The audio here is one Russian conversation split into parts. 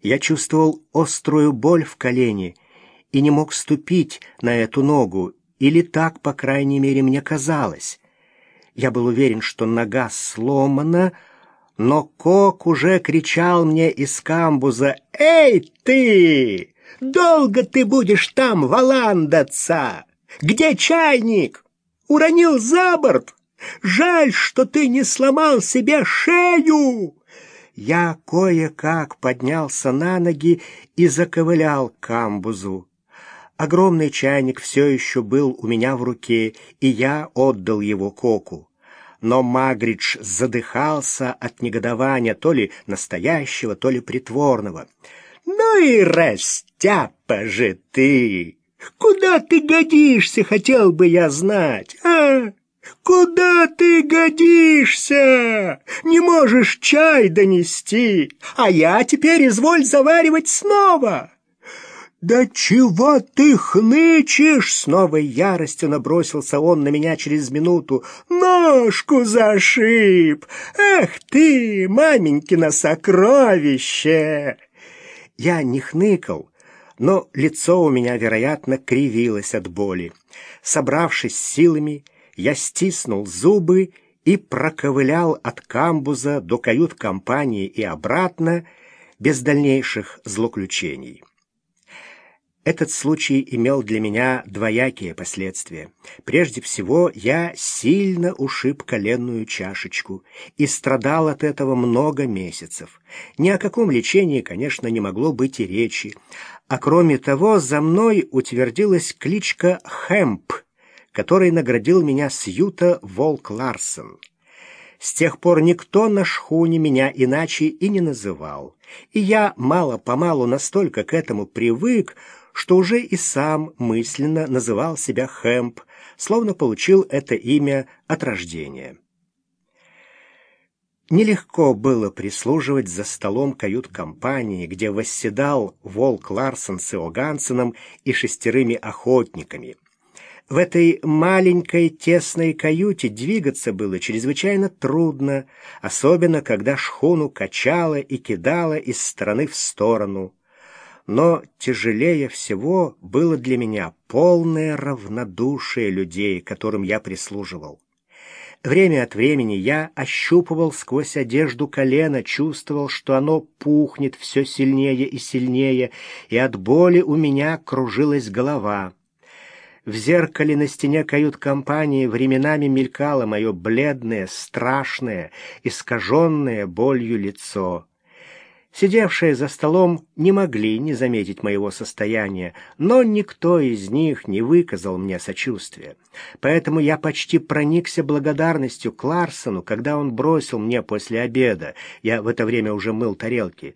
Я чувствовал острую боль в колене и не мог ступить на эту ногу, или так, по крайней мере, мне казалось. Я был уверен, что нога сломана, но Кок уже кричал мне из камбуза «Эй, ты! Долго ты будешь там валандаться? Где чайник? Уронил за борт? Жаль, что ты не сломал себе шею!» Я кое-как поднялся на ноги и заковылял к камбузу. Огромный чайник все еще был у меня в руке, и я отдал его Коку. Но Магридж задыхался от негодования, то ли настоящего, то ли притворного. «Ну и растяпа же ты! Куда ты годишься, хотел бы я знать, а?» «Куда ты годишься? Не можешь чай донести, а я теперь изволь заваривать снова!» «Да чего ты хнычешь?» С новой яростью набросился он на меня через минуту. «Ножку зашиб! Эх ты, маменькино сокровище!» Я не хныкал, но лицо у меня, вероятно, кривилось от боли. Собравшись силами, я стиснул зубы и проковылял от камбуза до кают-компании и обратно без дальнейших злоключений. Этот случай имел для меня двоякие последствия. Прежде всего, я сильно ушиб коленную чашечку и страдал от этого много месяцев. Ни о каком лечении, конечно, не могло быть и речи. А кроме того, за мной утвердилась кличка Хэмп — который наградил меня Сьюта Волк Ларсон. С тех пор никто на шхуне меня иначе и не называл, и я мало-помалу настолько к этому привык, что уже и сам мысленно называл себя Хэмп, словно получил это имя от рождения. Нелегко было прислуживать за столом кают-компании, где восседал Волк Ларсон с Иогансеном и шестерыми охотниками — в этой маленькой тесной каюте двигаться было чрезвычайно трудно, особенно когда шхуну качало и кидало из стороны в сторону. Но тяжелее всего было для меня полное равнодушие людей, которым я прислуживал. Время от времени я ощупывал сквозь одежду колено, чувствовал, что оно пухнет все сильнее и сильнее, и от боли у меня кружилась голова. В зеркале на стене кают-компании временами мелькало мое бледное, страшное, искаженное болью лицо. Сидевшие за столом не могли не заметить моего состояния, но никто из них не выказал мне сочувствия. Поэтому я почти проникся благодарностью к Ларсону, когда он бросил мне после обеда, я в это время уже мыл тарелки,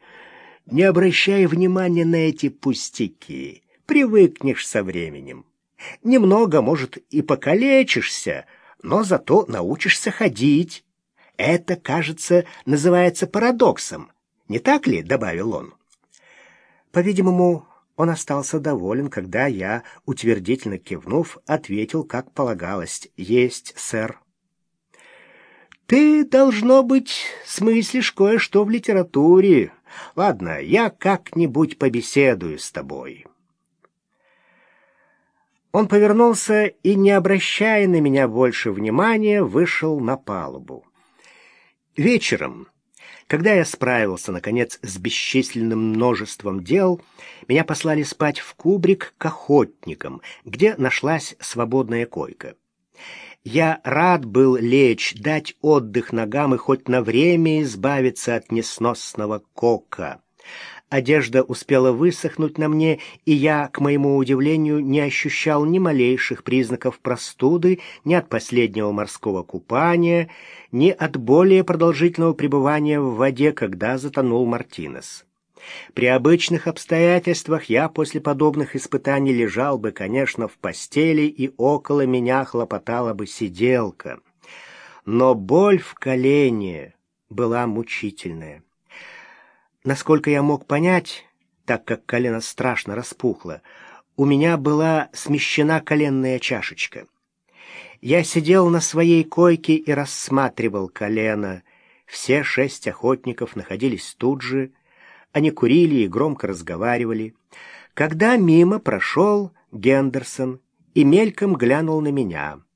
«Не обращай внимания на эти пустяки, привыкнешь со временем». Немного, может, и покалечишься, но зато научишься ходить. Это, кажется, называется парадоксом. Не так ли?» — добавил он. По-видимому, он остался доволен, когда я, утвердительно кивнув, ответил, как полагалось, «Есть, сэр». «Ты, должно быть, смыслишь кое-что в литературе. Ладно, я как-нибудь побеседую с тобой». Он повернулся и, не обращая на меня больше внимания, вышел на палубу. Вечером, когда я справился, наконец, с бесчисленным множеством дел, меня послали спать в кубрик к охотникам, где нашлась свободная койка. Я рад был лечь, дать отдых ногам и хоть на время избавиться от несносного кока. Одежда успела высохнуть на мне, и я, к моему удивлению, не ощущал ни малейших признаков простуды ни от последнего морского купания, ни от более продолжительного пребывания в воде, когда затонул Мартинес. При обычных обстоятельствах я после подобных испытаний лежал бы, конечно, в постели, и около меня хлопотала бы сиделка. Но боль в колене была мучительная. Насколько я мог понять, так как колено страшно распухло, у меня была смещена коленная чашечка. Я сидел на своей койке и рассматривал колено. Все шесть охотников находились тут же. Они курили и громко разговаривали. Когда мимо прошел Гендерсон и мельком глянул на меня —